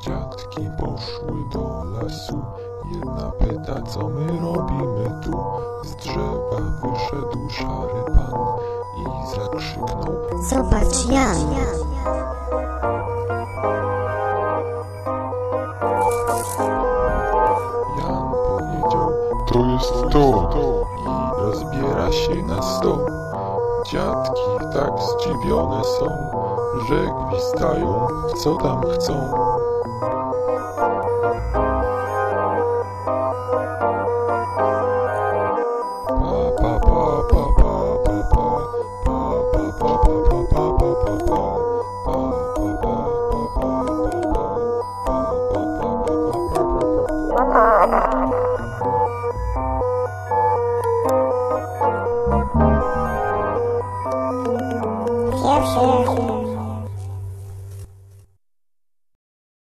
Dziadki poszły do lasu. Jedna pyta, co my robimy tu. Z drzewa wyszedł szary pan i zakrzyknął. Zobacz, Jan. Jan powiedział, to jest to i rozbiera się na sto. Dziadki tak zdziwione są, że gwistają, co tam chcą. درس خوب